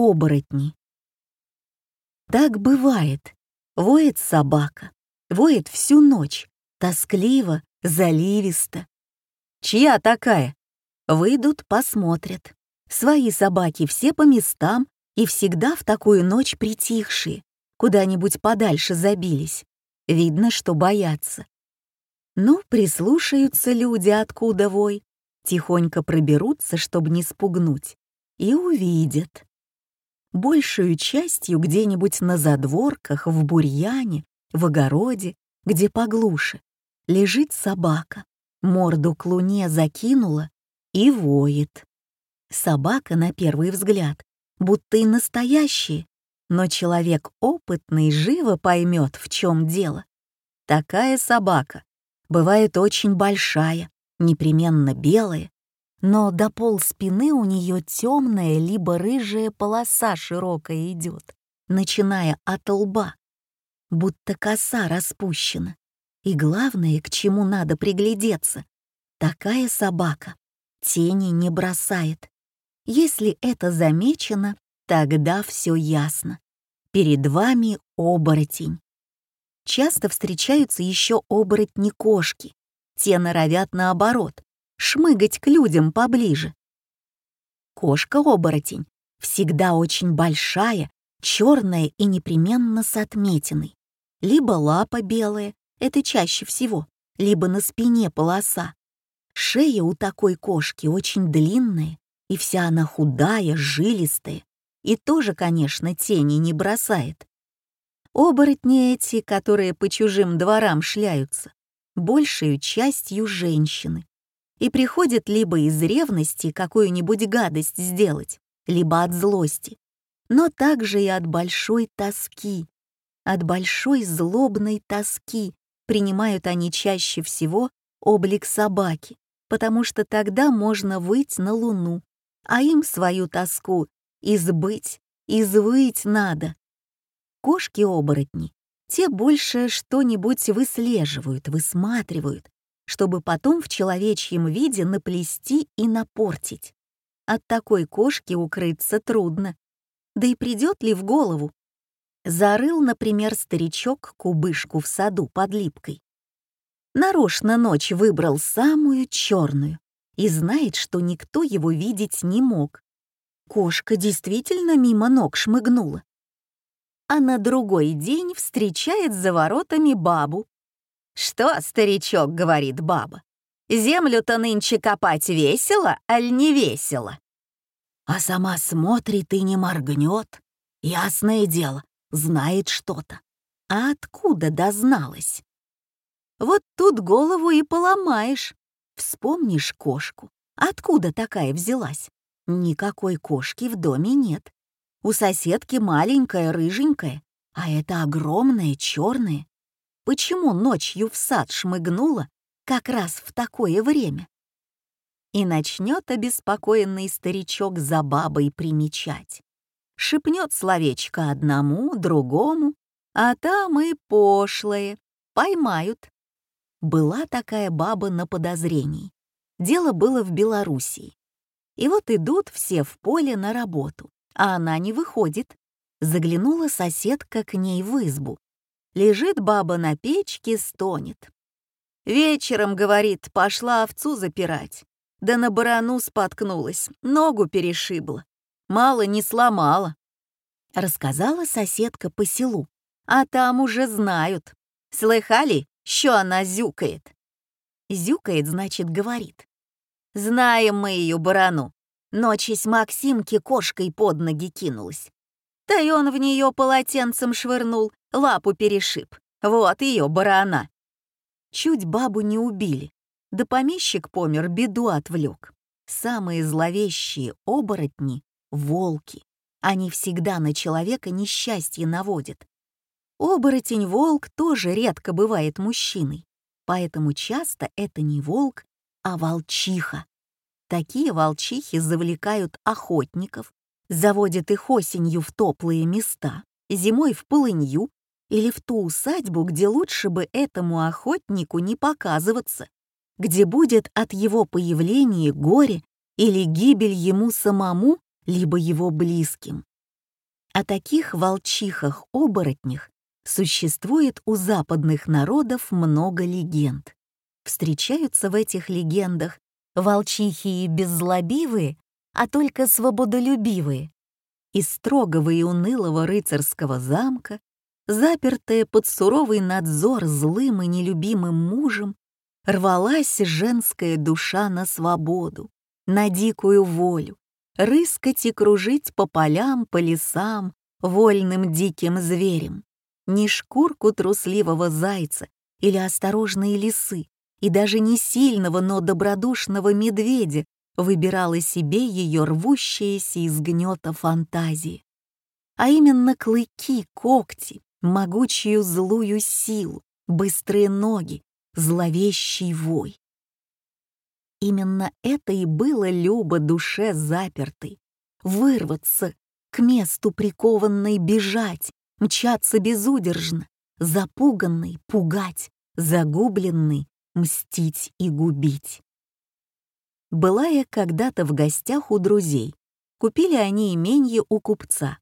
оборотни. Так бывает. Воет собака, воет всю ночь, тоскливо, заливисто. Чья такая? Выйдут, посмотрят. Свои собаки все по местам и всегда в такую ночь притихшие, куда-нибудь подальше забились. Видно, что боятся. Ну, прислушаются люди, откуда вой, тихонько проберутся, чтобы не спугнуть, и увидят. Большую частью где-нибудь на задворках, в бурьяне, в огороде, где поглуше, лежит собака, морду к луне закинула и воет. Собака, на первый взгляд, будто и настоящая, но человек опытный живо поймет, в чем дело. Такая собака бывает очень большая, непременно белая, но до пол спины у нее темная либо рыжая полоса широкая идет, начиная от лба, будто коса распущена. И главное, к чему надо приглядеться, такая собака тени не бросает. Если это замечено, тогда все ясно. Перед вами оборотень. Часто встречаются еще оборотни-кошки. Те норовят наоборот, шмыгать к людям поближе. Кошка-оборотень всегда очень большая, черная и непременно с отметиной. Либо лапа белая, это чаще всего, либо на спине полоса. Шея у такой кошки очень длинная, и вся она худая, жилистая, и тоже, конечно, тени не бросает. Оборотни эти, которые по чужим дворам шляются, большую частью женщины, и приходят либо из ревности какую-нибудь гадость сделать, либо от злости, но также и от большой тоски. От большой злобной тоски принимают они чаще всего облик собаки, потому что тогда можно выйти на луну, а им свою тоску избыть, извыть надо. Кошки-оборотни, те больше что-нибудь выслеживают, высматривают, чтобы потом в человечьем виде наплести и напортить. От такой кошки укрыться трудно. Да и придет ли в голову? Зарыл, например, старичок кубышку в саду под липкой. Нарочно ночь выбрал самую черную и знает, что никто его видеть не мог. Кошка действительно мимо ног шмыгнула. А на другой день встречает за воротами бабу, «Что, старичок, — говорит баба, — землю-то нынче копать весело, аль не весело?» А сама смотрит и не моргнет. Ясное дело, знает что-то. А откуда дозналась? Вот тут голову и поломаешь. Вспомнишь кошку. Откуда такая взялась? Никакой кошки в доме нет. У соседки маленькая, рыженькая, а это огромная, черная. Почему ночью в сад шмыгнула как раз в такое время? И начнет обеспокоенный старичок за бабой примечать. Шепнет словечко одному, другому, а там и пошлые. Поймают. Была такая баба на подозрении. Дело было в Белоруссии. И вот идут все в поле на работу, а она не выходит. Заглянула соседка к ней в избу Лежит баба на печке, стонет. Вечером, говорит, пошла овцу запирать. Да на барану споткнулась, ногу перешибла. Мало не сломала. Рассказала соседка по селу, а там уже знают. Слыхали, что она зюкает? Зюкает, значит, говорит. Знаем мы ее барану. Ночись Максимке кошкой под ноги кинулась. Да и он в нее полотенцем швырнул, лапу перешиб. Вот ее барана. Чуть бабу не убили. Да помещик помер, беду отвлек. Самые зловещие оборотни — волки. Они всегда на человека несчастье наводят. Оборотень-волк тоже редко бывает мужчиной, поэтому часто это не волк, а волчиха. Такие волчихи завлекают охотников, заводят их осенью в теплые места, зимой в полынью или в ту усадьбу, где лучше бы этому охотнику не показываться, где будет от его появления горе или гибель ему самому, либо его близким. О таких волчихах-оборотнях существует у западных народов много легенд. Встречаются в этих легендах волчихи беззлобивые, а только свободолюбивые. Из строгого и унылого рыцарского замка, запертая под суровый надзор злым и нелюбимым мужем, рвалась женская душа на свободу, на дикую волю, рыскать и кружить по полям, по лесам, вольным диким зверем. Не шкурку трусливого зайца или осторожные лисы, и даже не сильного, но добродушного медведя выбирала себе ее рвущиеся из гнета фантазии. А именно клыки, когти, могучую злую силу, быстрые ноги, зловещий вой. Именно это и было любо душе запертой. Вырваться, к месту прикованной бежать, мчаться безудержно, запуганный пугать, загубленный мстить и губить. Была я когда-то в гостях у друзей. Купили они именье у купца.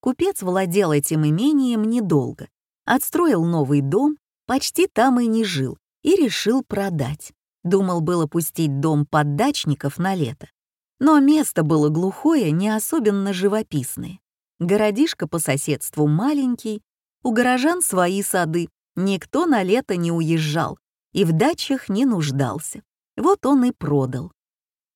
Купец владел этим имением недолго, отстроил новый дом, почти там и не жил, и решил продать. Думал было пустить дом под дачников на лето. Но место было глухое, не особенно живописное. Городишко по соседству маленький, у горожан свои сады, никто на лето не уезжал и в дачах не нуждался. Вот он и продал.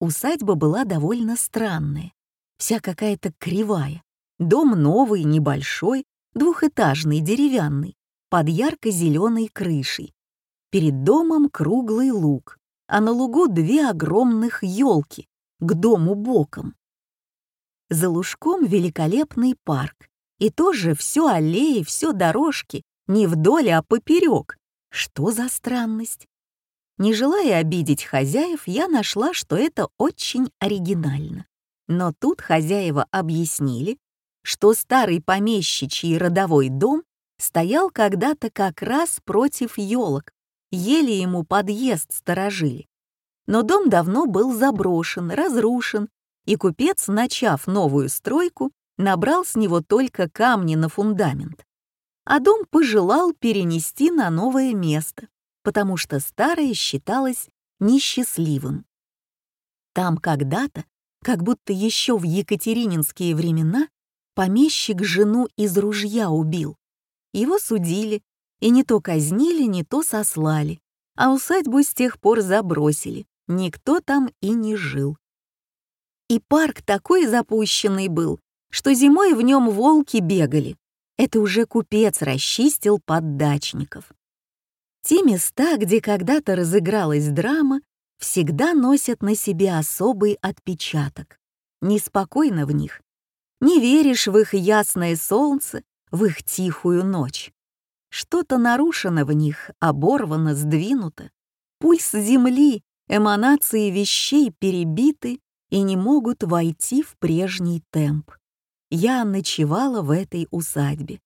Усадьба была довольно странная, вся какая-то кривая. Дом новый, небольшой, двухэтажный, деревянный, под ярко-зеленой крышей, Перед домом круглый луг, а на лугу две огромных елки, к дому боком. За лужком великолепный парк, и тоже все аллеи, все дорожки, не вдоль, а поперек. Что за странность? Не желая обидеть хозяев, я нашла, что это очень оригинально. Но тут хозяева объяснили, что старый помещичий родовой дом стоял когда-то как раз против елок, еле ему подъезд сторожили. Но дом давно был заброшен, разрушен, и купец, начав новую стройку, набрал с него только камни на фундамент. А дом пожелал перенести на новое место, потому что старое считалось несчастливым. Там когда-то, как будто еще в екатерининские времена, помещик жену из ружья убил. Его судили, и не то казнили, не то сослали, а усадьбу с тех пор забросили, никто там и не жил. И парк такой запущенный был, что зимой в нем волки бегали. Это уже купец расчистил под дачников. Те места, где когда-то разыгралась драма, всегда носят на себе особый отпечаток. Неспокойно в них. Не веришь в их ясное солнце, в их тихую ночь. Что-то нарушено в них, оборвано, сдвинуто. Пульс земли, эманации вещей перебиты и не могут войти в прежний темп. Я ночевала в этой усадьбе.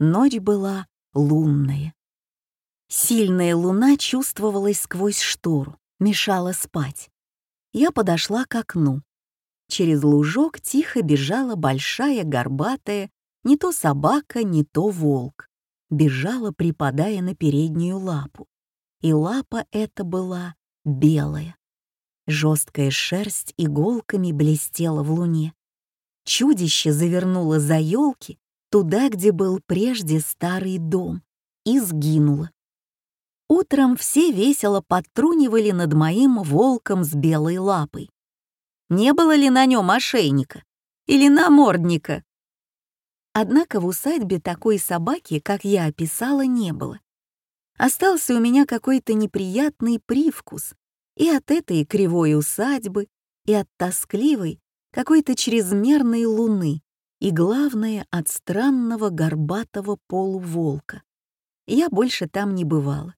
Ночь была лунная. Сильная луна чувствовалась сквозь штору, мешала спать. Я подошла к окну. Через лужок тихо бежала большая горбатая не то собака, не то волк бежала, припадая на переднюю лапу. И лапа эта была белая. Жесткая шерсть иголками блестела в луне. Чудище завернуло за елки туда, где был прежде старый дом, и сгинуло. Утром все весело подтрунивали над моим волком с белой лапой. Не было ли на нем ошейника? Или намордника? Однако в усадьбе такой собаки, как я описала, не было. Остался у меня какой-то неприятный привкус и от этой кривой усадьбы, и от тоскливой, какой-то чрезмерной луны, и, главное, от странного горбатого полуволка. Я больше там не бывала.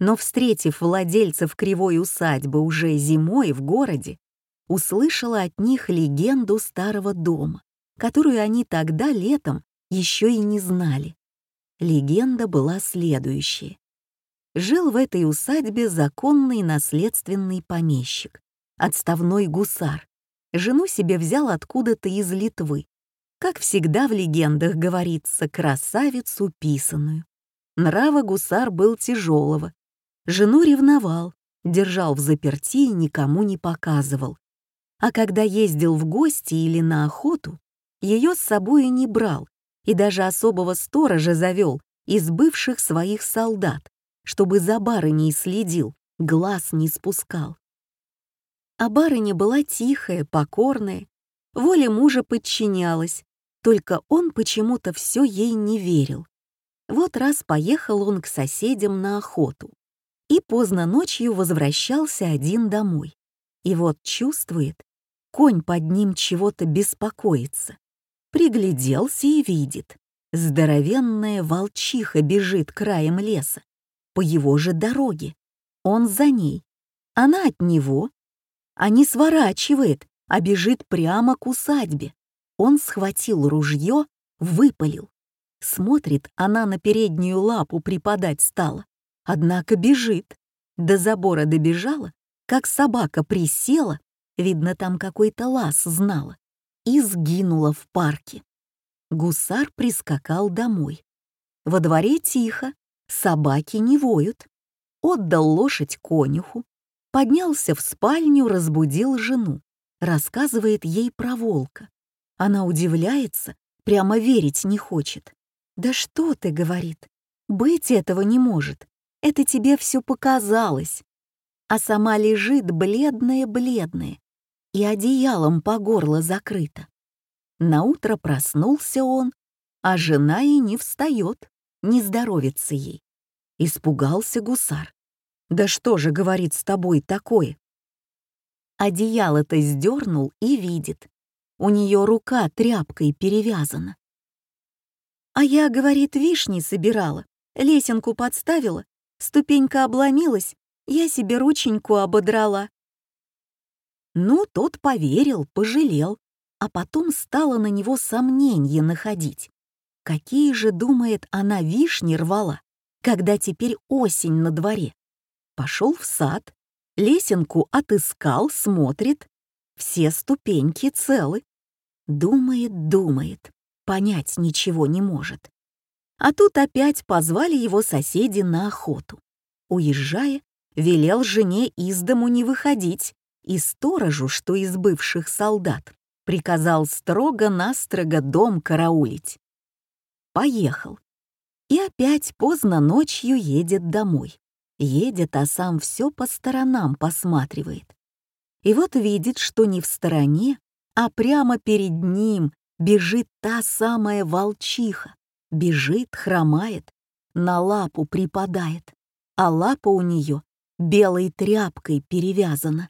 Но, встретив владельцев кривой усадьбы уже зимой в городе, услышала от них легенду старого дома которую они тогда летом еще и не знали. Легенда была следующая. Жил в этой усадьбе законный наследственный помещик, отставной гусар. Жену себе взял откуда-то из Литвы. Как всегда в легендах говорится, красавицу писаную. Нрава гусар был тяжелого. Жену ревновал, держал в заперти и никому не показывал. А когда ездил в гости или на охоту, ее с собой не брал, и даже особого сторожа завел из бывших своих солдат, чтобы за барыней следил, глаз не спускал. А барыня была тихая, покорная, воле мужа подчинялась, только он почему-то все ей не верил. Вот раз поехал он к соседям на охоту и поздно ночью возвращался один домой. И вот чувствует, конь под ним чего-то беспокоится. Пригляделся и видит. Здоровенная волчиха бежит краем леса, по его же дороге. Он за ней. Она от него. А не сворачивает, а бежит прямо к усадьбе. Он схватил ружье, выпалил. Смотрит, она на переднюю лапу припадать стала. Однако бежит. До забора добежала, как собака присела, видно, там какой-то лаз знала, и сгинула в парке. Гусар прискакал домой. Во дворе тихо, собаки не воют. Отдал лошадь конюху, поднялся в спальню, разбудил жену, рассказывает ей про волка. Она удивляется, прямо верить не хочет. «Да что ты, — говорит, — быть этого не может это тебе все показалось. А сама лежит бледная-бледная и одеялом по горло закрыта. Наутро проснулся он, а жена и не встает, не здоровится ей. Испугался гусар. «Да что же, — говорит, — с тобой такое?» Одеяло-то сдернул и видит. У нее рука тряпкой перевязана. А я, говорит, вишни собирала, лесенку подставила, Ступенька обломилась, я себе рученьку ободрала. Ну, тот поверил, пожалел, а потом стало на него сомнение находить. Какие же, думает, она вишни рвала, когда теперь осень на дворе? Пошел в сад, лесенку отыскал, смотрит, все ступеньки целы. Думает, думает, понять ничего не может. А тут опять позвали его соседи на охоту. Уезжая, велел жене из дому не выходить и сторожу, что из бывших солдат, приказал строго-настрого дом караулить. Поехал. И опять поздно ночью едет домой. Едет, а сам все по сторонам посматривает. И вот видит, что не в стороне, а прямо перед ним бежит та самая волчиха, Бежит, хромает, на лапу припадает, а лапа у нее белой тряпкой перевязана.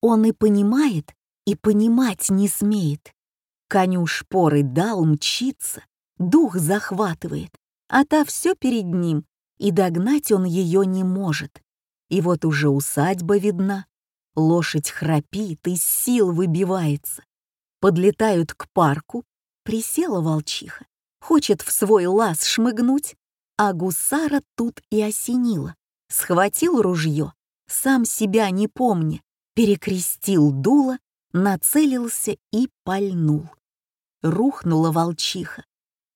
Он и понимает, и понимать не смеет. Коню шпоры дал мчиться, дух захватывает, а та все перед ним, и догнать он ее не может. И вот уже усадьба видна, лошадь храпит, из сил выбивается. Подлетают к парку, присела волчиха, хочет в свой лаз шмыгнуть, а гусара тут и осенило. Схватил ружье, сам себя не помня, перекрестил дуло, нацелился и пальнул. Рухнула волчиха.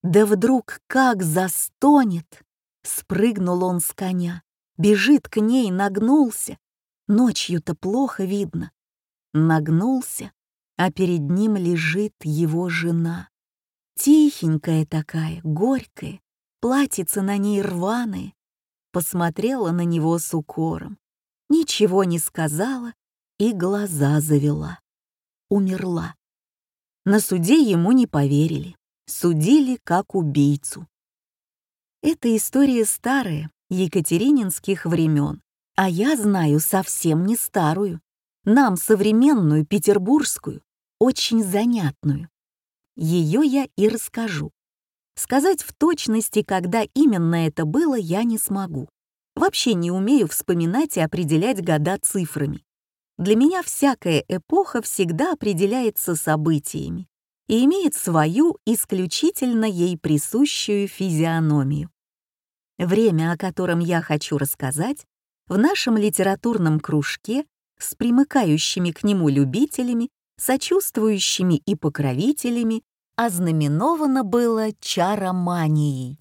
Да вдруг как застонет! Спрыгнул он с коня, бежит к ней, нагнулся. Ночью-то плохо видно. Нагнулся, а перед ним лежит его жена. Тихенькая такая, горькая, платьице на ней рваное. Посмотрела на него с укором, ничего не сказала и глаза завела. Умерла. На суде ему не поверили, судили как убийцу. Эта история старая, екатерининских времен, а я знаю совсем не старую, нам современную, петербургскую, очень занятную. Ее я и расскажу. Сказать в точности, когда именно это было, я не смогу. Вообще не умею вспоминать и определять года цифрами. Для меня всякая эпоха всегда определяется событиями и имеет свою исключительно ей присущую физиономию. Время, о котором я хочу рассказать, в нашем литературном кружке с примыкающими к нему любителями сочувствующими и покровителями ознаменовано было чароманией.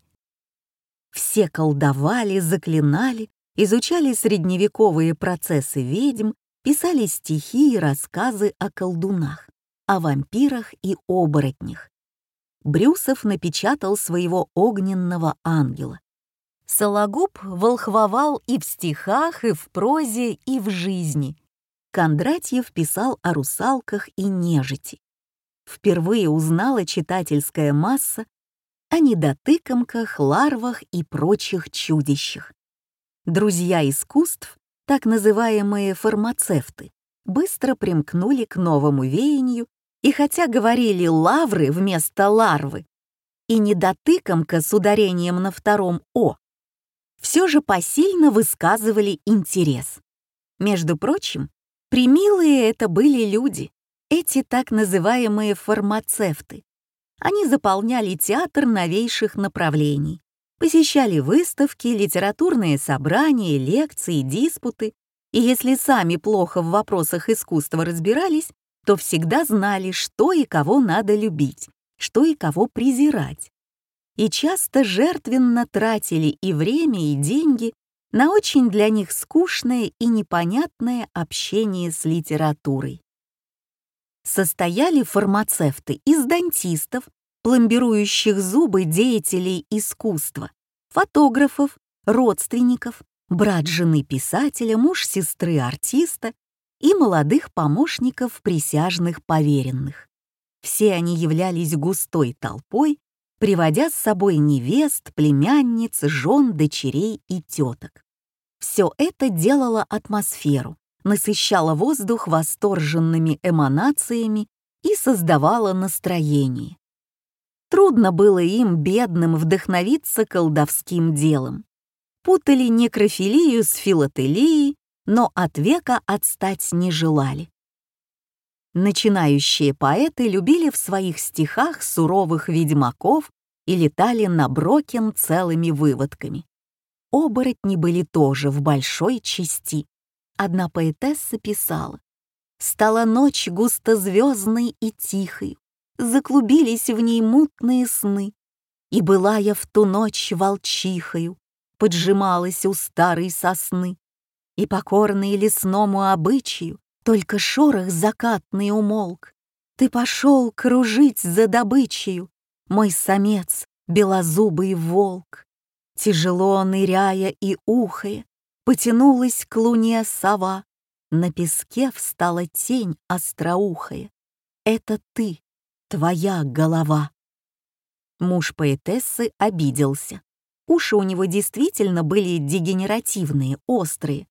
Все колдовали, заклинали, изучали средневековые процессы ведьм, писали стихи и рассказы о колдунах, о вампирах и оборотнях. Брюсов напечатал своего огненного ангела. Сологуб волхвовал и в стихах, и в прозе, и в жизни. Кондратьев писал о русалках и нежити. Впервые узнала читательская масса о недотыкомках, ларвах и прочих чудищах. Друзья искусств, так называемые фармацевты, быстро примкнули к новому веянию и хотя говорили «лавры» вместо «ларвы» и недотыкомка с ударением на втором «о», все же посильно высказывали интерес. Между прочим, примилые это были люди, эти так называемые фармацевты. Они заполняли театр новейших направлений, посещали выставки, литературные собрания, лекции, диспуты, и если сами плохо в вопросах искусства разбирались, то всегда знали, что и кого надо любить, что и кого презирать. И часто жертвенно тратили и время, и деньги на очень для них скучное и непонятное общение с литературой. Состояли фармацевты из дантистов, пломбирующих зубы деятелей искусства, фотографов, родственников, брат жены писателя, муж сестры артиста и молодых помощников присяжных поверенных. Все они являлись густой толпой, приводя с собой невест, племянниц, жен, дочерей и теток. Все это делало атмосферу, насыщало воздух восторженными эманациями и создавало настроение. Трудно было им, бедным, вдохновиться колдовским делом. Путали некрофилию с филателией, но от века отстать не желали. Начинающие поэты любили в своих стихах суровых ведьмаков и летали на Брокен целыми выводками. Оборотни были тоже в большой части. Одна поэтесса писала «Стала ночь густозвездной и тихой, заклубились в ней мутные сны. И была я в ту ночь волчихою, поджималась у старой сосны. И покорный лесному обычаю, только шорох закатный умолк. Ты пошел кружить за добычею, мой самец, белозубый волк. Тяжело ныряя и ухая, потянулась к луне сова. На песке встала тень остроухая. Это ты, твоя голова. Муж поэтессы обиделся. Уши у него действительно были дегенеративные, острые.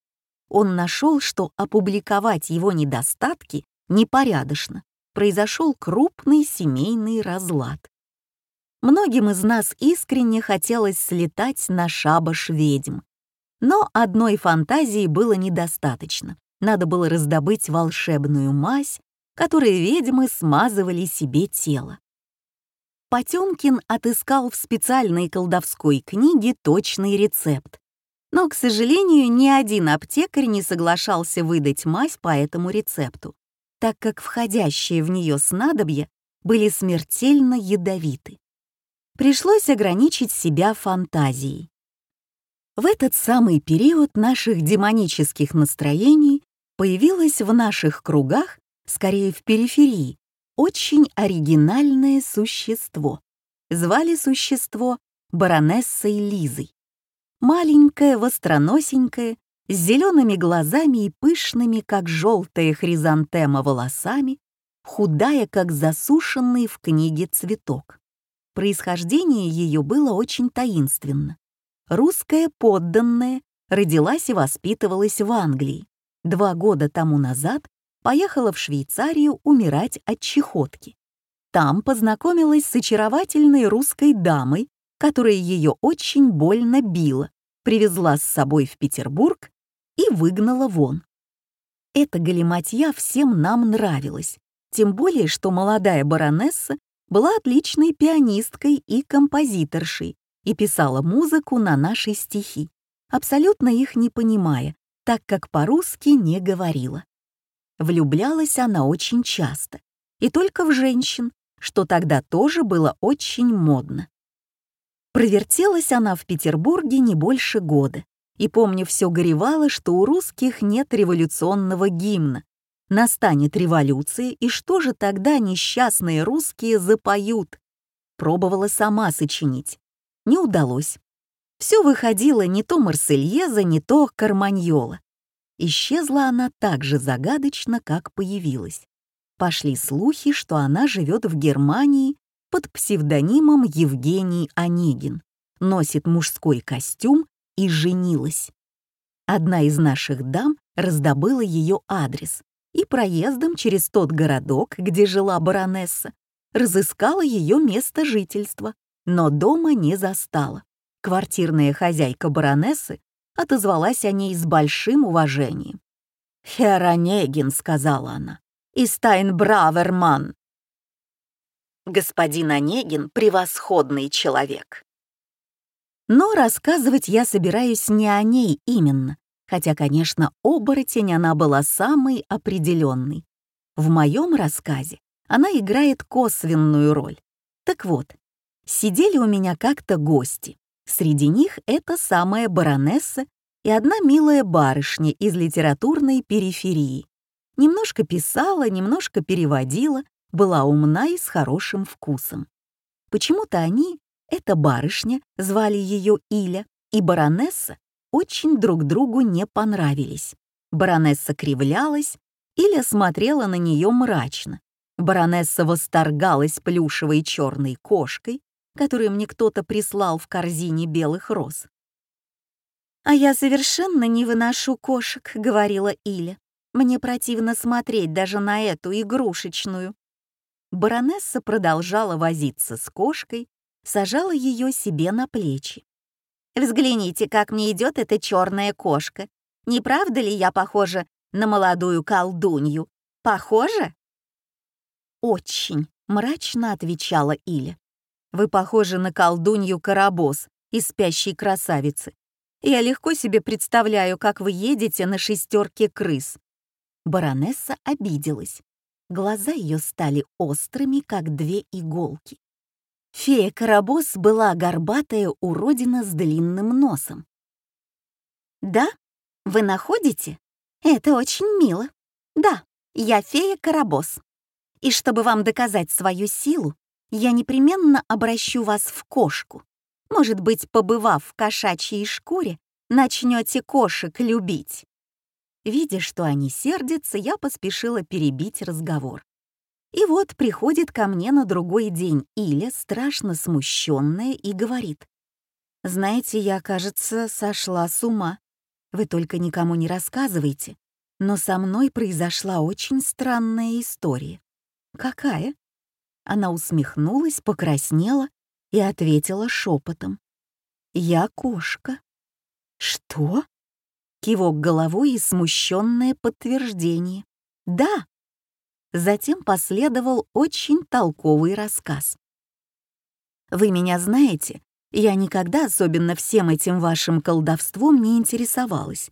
Он нашел, что опубликовать его недостатки непорядочно. Произошел крупный семейный разлад. Многим из нас искренне хотелось слетать на шабаш ведьм. Но одной фантазии было недостаточно. Надо было раздобыть волшебную мазь, которые ведьмы смазывали себе тело. Потемкин отыскал в специальной колдовской книге точный рецепт. Но, к сожалению, ни один аптекарь не соглашался выдать мазь по этому рецепту, так как входящие в нее снадобья были смертельно ядовиты. Пришлось ограничить себя фантазией. В этот самый период наших демонических настроений появилось в наших кругах скорее в периферии, очень оригинальное существо. Звали существо баронессой Лизой. Маленькая, востроносенькая, с зелеными глазами и пышными, как желтая хризантема, волосами, худая, как засушенный в книге цветок. Происхождение ее было очень таинственно. Русская подданная родилась и воспитывалась в Англии. Два года тому назад поехала в Швейцарию умирать от чехотки. Там познакомилась с очаровательной русской дамой, которая ее очень больно била, привезла с собой в Петербург и выгнала вон. Эта галиматья всем нам нравилась, тем более, что молодая баронесса была отличной пианисткой и композиторшей и писала музыку на наши стихи, абсолютно их не понимая, так как по-русски не говорила. Влюблялась она очень часто, и только в женщин, что тогда тоже было очень модно. Провертелась она в Петербурге не больше года, и, помню, все горевало, что у русских нет революционного гимна. Настанет революция, и что же тогда несчастные русские запоют? Пробовала сама сочинить. Не удалось. Все выходило не то Марсельеза, не то Карманьола. Исчезла она так же загадочно, как появилась. Пошли слухи, что она живет в Германии под псевдонимом Евгений Онегин, носит мужской костюм и женилась. Одна из наших дам раздобыла ее адрес и проездом через тот городок, где жила баронесса, разыскала ее место жительства, но дома не застала. Квартирная хозяйка баронессы отозвалась о ней с большим уважением. «Хер Онегин», — сказала она, — «Истайн Браверман, господин Онегин — превосходный человек. Но рассказывать я собираюсь не о ней именно, хотя, конечно, оборотень она была самой определенной. В моем рассказе она играет косвенную роль. Так вот, сидели у меня как-то гости. Среди них эта самая баронесса и одна милая барышня из литературной периферии. Немножко писала, немножко переводила, была умна и с хорошим вкусом. Почему-то они, эта барышня, звали ее Иля, и баронесса, очень друг другу не понравились. Баронесса кривлялась, Иля смотрела на нее мрачно. Баронесса восторгалась плюшевой черной кошкой, которую мне кто-то прислал в корзине белых роз. «А я совершенно не выношу кошек», — говорила Иля. «Мне противно смотреть даже на эту игрушечную баронесса продолжала возиться с кошкой, сажала ее себе на плечи. «Взгляните, как мне идет эта черная кошка. Не правда ли я похожа на молодую колдунью? Похожа?» «Очень», — мрачно отвечала Иля. «Вы похожи на колдунью Карабос из «Спящей красавицы». Я легко себе представляю, как вы едете на шестерке крыс». Баронесса обиделась. Глаза ее стали острыми, как две иголки. Фея Карабос была горбатая уродина с длинным носом. «Да? Вы находите? Это очень мило. Да, я фея Карабос. И чтобы вам доказать свою силу, я непременно обращу вас в кошку. Может быть, побывав в кошачьей шкуре, начнете кошек любить. Видя, что они сердятся, я поспешила перебить разговор. И вот приходит ко мне на другой день Иля, страшно смущенная, и говорит. «Знаете, я, кажется, сошла с ума. Вы только никому не рассказывайте, но со мной произошла очень странная история». «Какая?» Она усмехнулась, покраснела и ответила шепотом. «Я кошка». «Что?» Кивок головой и смущенное подтверждение. «Да!» Затем последовал очень толковый рассказ. «Вы меня знаете, я никогда особенно всем этим вашим колдовством не интересовалась.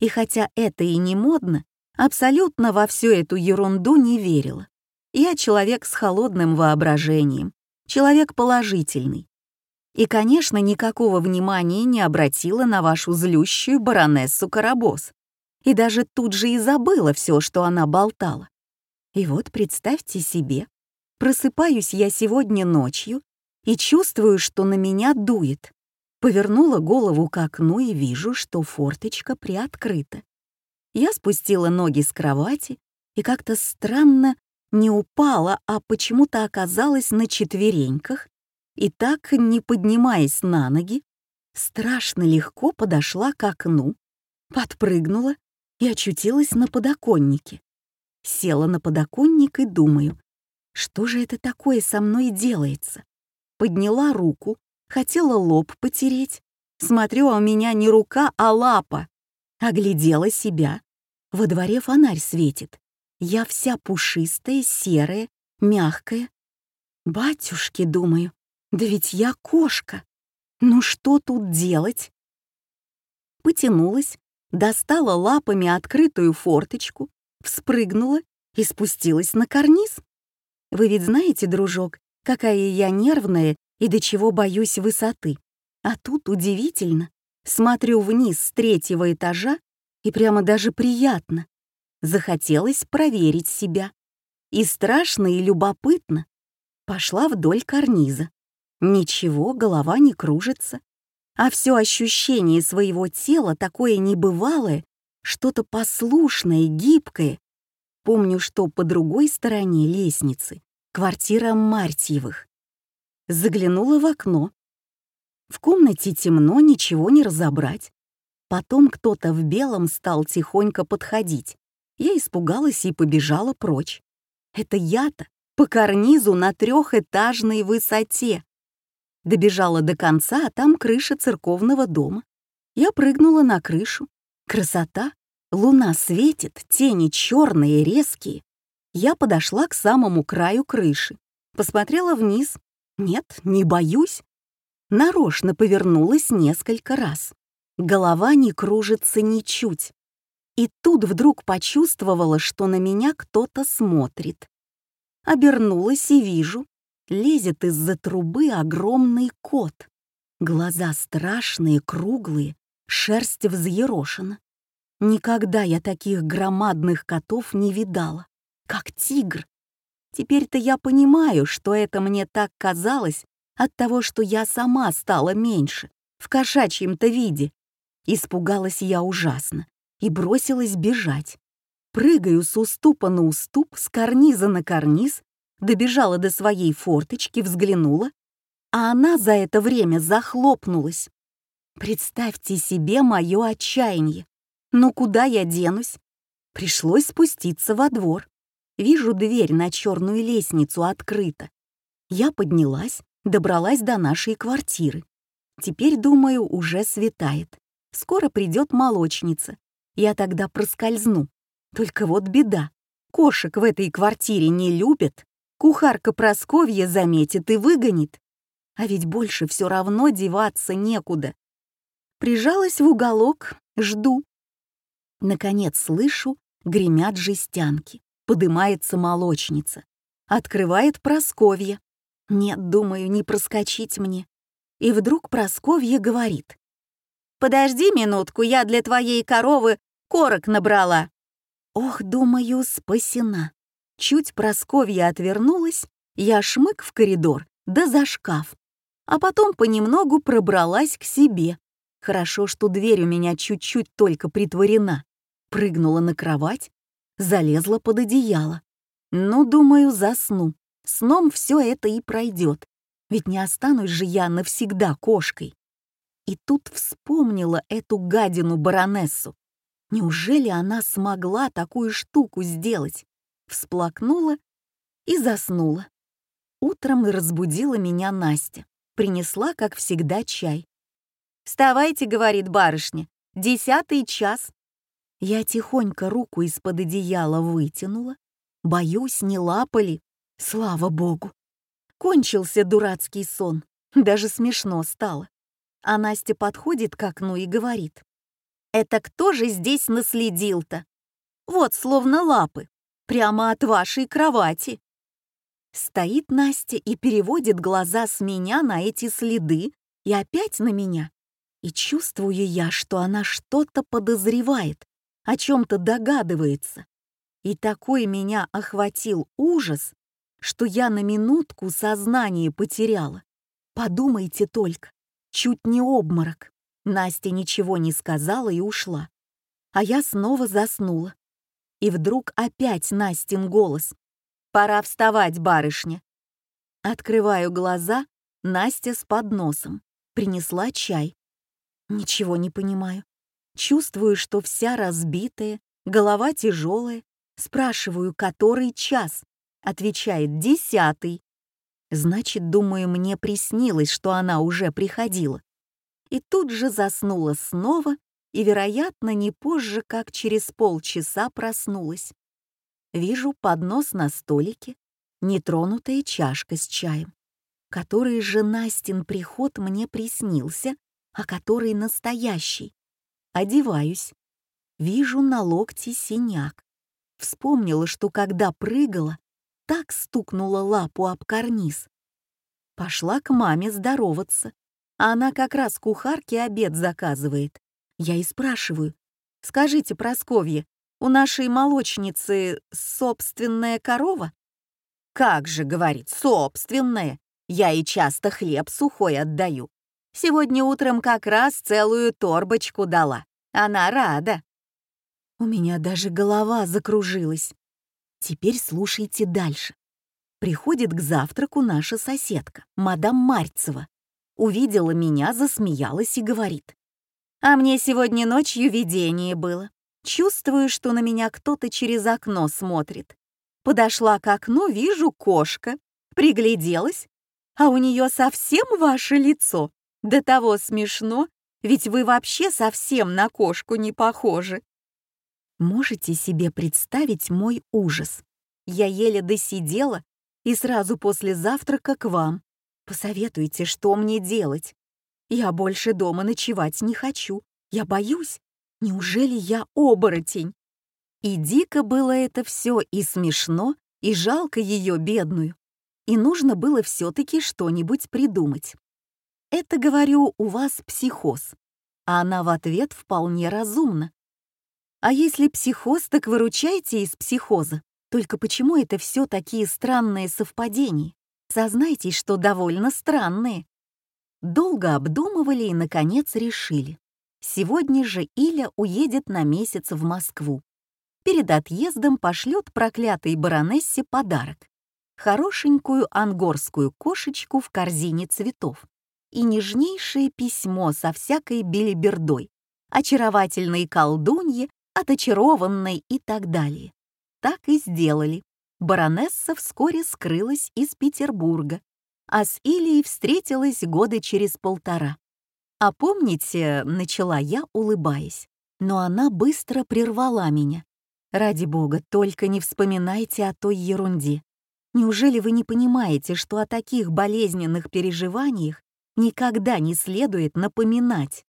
И хотя это и не модно, абсолютно во всю эту ерунду не верила. Я человек с холодным воображением, человек положительный и, конечно, никакого внимания не обратила на вашу злющую баронессу Карабос. И даже тут же и забыла все, что она болтала. И вот представьте себе, просыпаюсь я сегодня ночью и чувствую, что на меня дует. Повернула голову к окну и вижу, что форточка приоткрыта. Я спустила ноги с кровати и как-то странно не упала, а почему-то оказалась на четвереньках и так, не поднимаясь на ноги, страшно легко подошла к окну, подпрыгнула и очутилась на подоконнике. Села на подоконник и думаю, что же это такое со мной делается? Подняла руку, хотела лоб потереть. Смотрю, а у меня не рука, а лапа. Оглядела себя. Во дворе фонарь светит. Я вся пушистая, серая, мягкая. Батюшки, думаю, да ведь я кошка. Ну что тут делать? Потянулась, достала лапами открытую форточку, вспрыгнула и спустилась на карниз. Вы ведь знаете, дружок, какая я нервная и до чего боюсь высоты. А тут удивительно. Смотрю вниз с третьего этажа, и прямо даже приятно. Захотелось проверить себя. И страшно, и любопытно. Пошла вдоль карниза. Ничего, голова не кружится. А все ощущение своего тела такое небывалое, что-то послушное, гибкое. Помню, что по другой стороне лестницы квартира Мартьевых. Заглянула в окно. В комнате темно, ничего не разобрать. Потом кто-то в белом стал тихонько подходить. Я испугалась и побежала прочь. Это я-то по карнизу на трехэтажной высоте. Добежала до конца, а там крыша церковного дома. Я прыгнула на крышу. Красота! Луна светит, тени черные, резкие. Я подошла к самому краю крыши. Посмотрела вниз. Нет, не боюсь. Нарочно повернулась несколько раз. Голова не кружится ничуть. И тут вдруг почувствовала, что на меня кто-то смотрит. Обернулась и вижу, лезет из-за трубы огромный кот. Глаза страшные, круглые, шерсть взъерошена. Никогда я таких громадных котов не видала, как тигр. Теперь-то я понимаю, что это мне так казалось от того, что я сама стала меньше, в кошачьем-то виде. Испугалась я ужасно и бросилась бежать. Прыгаю с уступа на уступ, с карниза на карниз, добежала до своей форточки, взглянула, а она за это время захлопнулась. Представьте себе мое отчаяние. Ну куда я денусь? Пришлось спуститься во двор. Вижу дверь на черную лестницу открыта. Я поднялась, добралась до нашей квартиры. Теперь, думаю, уже светает. Скоро придет молочница. Я тогда проскользну. Только вот беда. Кошек в этой квартире не любят. Кухарка Просковья заметит и выгонит. А ведь больше все равно деваться некуда. Прижалась в уголок, жду. Наконец слышу, гремят жестянки. Подымается молочница. Открывает Просковья. Нет, думаю, не проскочить мне. И вдруг Просковья говорит. Подожди минутку, я для твоей коровы корок набрала». Ох, думаю, спасена. Чуть Просковья отвернулась, я шмык в коридор, да за шкаф. А потом понемногу пробралась к себе. Хорошо, что дверь у меня чуть-чуть только притворена. Прыгнула на кровать, залезла под одеяло. Ну, думаю, засну. Сном все это и пройдет. Ведь не останусь же я навсегда кошкой. И тут вспомнила эту гадину-баронессу. Неужели она смогла такую штуку сделать? Всплакнула и заснула. Утром разбудила меня Настя. Принесла, как всегда, чай. «Вставайте», — говорит барышня, — «десятый час». Я тихонько руку из-под одеяла вытянула. Боюсь, не лапали. Слава богу. Кончился дурацкий сон. Даже смешно стало. А Настя подходит к окну и говорит. «Это кто же здесь наследил-то? Вот, словно лапы, прямо от вашей кровати». Стоит Настя и переводит глаза с меня на эти следы и опять на меня. И чувствую я, что она что-то подозревает, о чем-то догадывается. И такой меня охватил ужас, что я на минутку сознание потеряла. Подумайте только, Чуть не обморок. Настя ничего не сказала и ушла. А я снова заснула. И вдруг опять Настин голос. «Пора вставать, барышня». Открываю глаза, Настя с подносом. Принесла чай. Ничего не понимаю. Чувствую, что вся разбитая, голова тяжелая. Спрашиваю, который час. Отвечает «десятый». Значит, думаю, мне приснилось, что она уже приходила. И тут же заснула снова и, вероятно, не позже, как через полчаса проснулась. Вижу поднос на столике, нетронутая чашка с чаем, который же Настин приход мне приснился, а который настоящий. Одеваюсь. Вижу на локте синяк. Вспомнила, что когда прыгала, так стукнула лапу об карниз. Пошла к маме здороваться. А она как раз кухарке обед заказывает. Я и спрашиваю. «Скажите, Просковья, у нашей молочницы собственная корова?» «Как же, — говорит, — собственная. Я и часто хлеб сухой отдаю. Сегодня утром как раз целую торбочку дала. Она рада». У меня даже голова закружилась. Теперь слушайте дальше. Приходит к завтраку наша соседка, мадам Марцева. Увидела меня, засмеялась и говорит. «А мне сегодня ночью видение было. Чувствую, что на меня кто-то через окно смотрит. Подошла к окну, вижу кошка. Пригляделась, а у нее совсем ваше лицо. До того смешно, ведь вы вообще совсем на кошку не похожи. Можете себе представить мой ужас? Я еле досидела и сразу после завтрака к вам. Посоветуйте, что мне делать. Я больше дома ночевать не хочу. Я боюсь. Неужели я оборотень? И дико было это все, и смешно, и жалко ее бедную. И нужно было все-таки что-нибудь придумать. Это, говорю, у вас психоз. А она в ответ вполне разумна. А если психоз, так выручайте из психоза. Только почему это все такие странные совпадения? Сознайтесь, что довольно странные. Долго обдумывали и, наконец, решили. Сегодня же Иля уедет на месяц в Москву. Перед отъездом пошлет проклятой баронессе подарок. Хорошенькую ангорскую кошечку в корзине цветов и нежнейшее письмо со всякой билибердой, очаровательной колдуньи, оточарованной и так далее. Так и сделали. Баронесса вскоре скрылась из Петербурга, а с Илией встретилась года через полтора. «А помните, — начала я, улыбаясь, но она быстро прервала меня. Ради бога, только не вспоминайте о той ерунде. Неужели вы не понимаете, что о таких болезненных переживаниях никогда не следует напоминать?»